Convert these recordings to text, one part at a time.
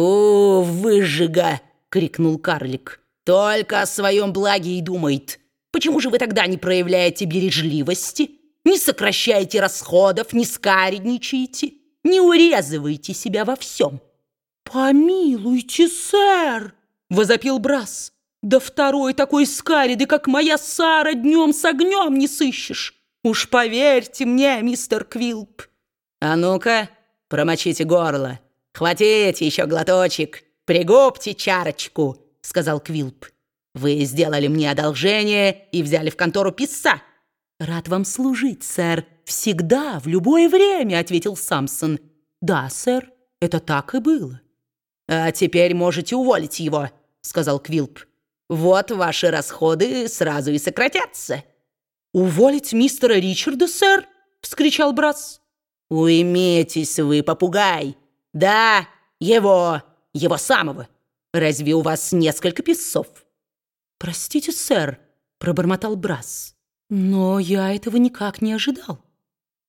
«О, выжига!» — крикнул карлик. «Только о своем благе и думает. Почему же вы тогда не проявляете бережливости, не сокращаете расходов, не скаредничаете, не урезываете себя во всем?» «Помилуйте, сэр!» — возопил Брас. «Да второй такой скариды, как моя Сара, днем с огнем не сыщешь! Уж поверьте мне, мистер Квилп!» «А ну-ка, промочите горло!» «Хватите еще глоточек, пригубьте чарочку», — сказал Квилп. «Вы сделали мне одолжение и взяли в контору писца». «Рад вам служить, сэр, всегда, в любое время», — ответил Самсон. «Да, сэр, это так и было». «А теперь можете уволить его», — сказал Квилп. «Вот ваши расходы сразу и сократятся». «Уволить мистера Ричарда, сэр?» — вскричал Брас. «Уймитесь вы, попугай!» «Да, его, его самого. Разве у вас несколько песцов?» «Простите, сэр», — пробормотал Брас, «но я этого никак не ожидал».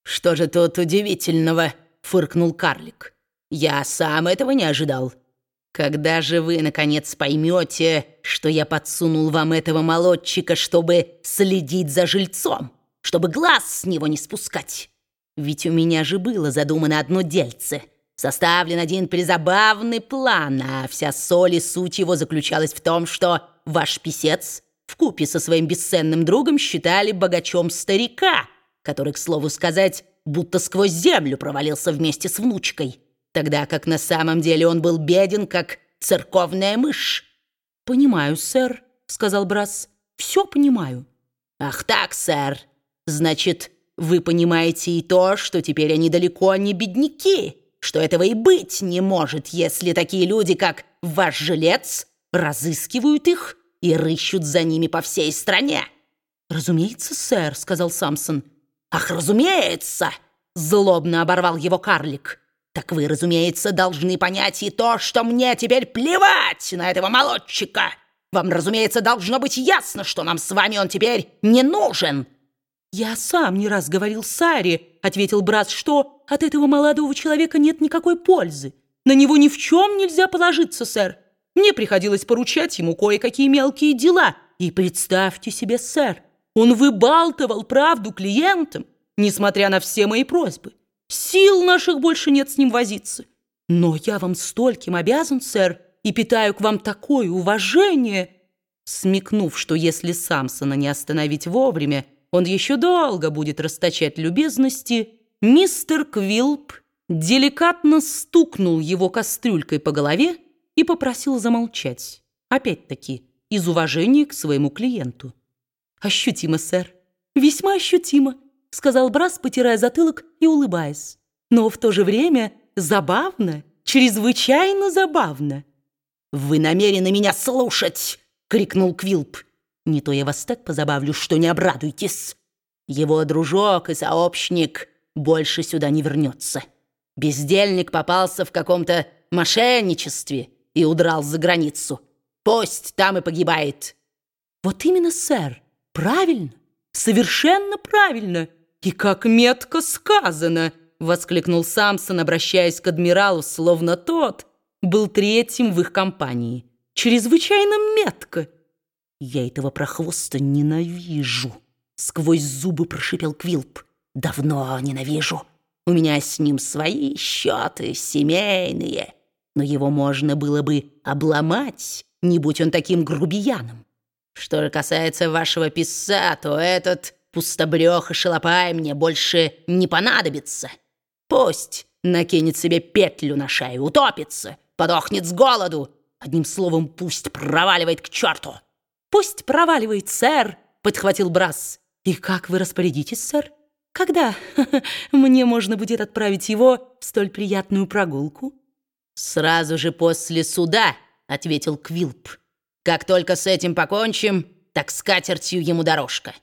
«Что же тут удивительного?» — фыркнул карлик. «Я сам этого не ожидал. Когда же вы, наконец, поймете, что я подсунул вам этого молодчика, чтобы следить за жильцом, чтобы глаз с него не спускать? Ведь у меня же было задумано одно дельце — Составлен один призабавный план, а вся соль и суть его заключалась в том, что ваш писец вкупе со своим бесценным другом считали богачом старика, который, к слову сказать, будто сквозь землю провалился вместе с внучкой, тогда как на самом деле он был беден, как церковная мышь. «Понимаю, сэр», — сказал Брас, — «все понимаю». «Ах так, сэр, значит, вы понимаете и то, что теперь они далеко не бедняки» что этого и быть не может, если такие люди, как ваш жилец, разыскивают их и рыщут за ними по всей стране. «Разумеется, сэр», — сказал Самсон. «Ах, разумеется!» — злобно оборвал его карлик. «Так вы, разумеется, должны понять и то, что мне теперь плевать на этого молодчика. Вам, разумеется, должно быть ясно, что нам с вами он теперь не нужен». «Я сам не раз говорил Саре», — ответил брат, «что от этого молодого человека нет никакой пользы. На него ни в чем нельзя положиться, сэр. Мне приходилось поручать ему кое-какие мелкие дела. И представьте себе, сэр, он выбалтывал правду клиентам, несмотря на все мои просьбы. Сил наших больше нет с ним возиться. Но я вам стольким обязан, сэр, и питаю к вам такое уважение». Смекнув, что если Самсона не остановить вовремя, он еще долго будет расточать любезности, мистер Квилп деликатно стукнул его кастрюлькой по голове и попросил замолчать. Опять-таки, из уважения к своему клиенту. «Ощутимо, сэр, весьма ощутимо», — сказал Брас, потирая затылок и улыбаясь. «Но в то же время забавно, чрезвычайно забавно». «Вы намерены меня слушать!» — крикнул Квилп. Не то я вас так позабавлю, что не обрадуйтесь. Его дружок и сообщник больше сюда не вернется. Бездельник попался в каком-то мошенничестве и удрал за границу. Пусть там и погибает. Вот именно, сэр, правильно, совершенно правильно. И как метко сказано, воскликнул Самсон, обращаясь к адмиралу, словно тот был третьим в их компании. Чрезвычайно метко. «Я этого прохвоста ненавижу!» Сквозь зубы прошипел Квилп. «Давно ненавижу. У меня с ним свои счеты, семейные. Но его можно было бы обломать, не будь он таким грубияном. Что же касается вашего писца, то этот пустобрех и шалопай мне больше не понадобится. Пусть накинет себе петлю на шею, утопится, подохнет с голоду. Одним словом, пусть проваливает к черту!» «Пусть проваливает, сэр!» — подхватил Брас. «И как вы распорядитесь, сэр? Когда мне можно будет отправить его в столь приятную прогулку?» «Сразу же после суда», — ответил Квилп. «Как только с этим покончим, так с катертью ему дорожка».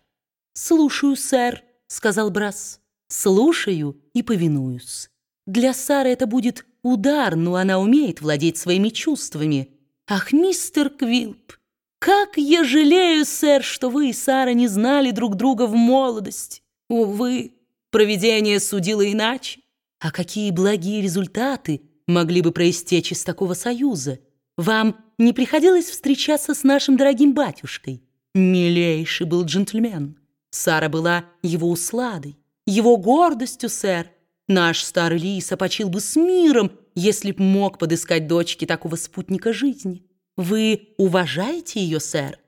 «Слушаю, сэр», — сказал Брас. «Слушаю и повинуюсь. Для Сары это будет удар, но она умеет владеть своими чувствами. Ах, мистер Квилп, как я жалею, сэр, что вы и Сара не знали друг друга в молодости. Увы, провидение судило иначе. А какие благие результаты могли бы проистечь из такого союза. Вам не приходилось встречаться с нашим дорогим батюшкой? Милейший был джентльмен. Сара была его усладой, его гордостью, сэр. Наш старый Лиса почил бы с миром, если б мог подыскать дочке такого спутника жизни. Вы уважаете ее, сэр?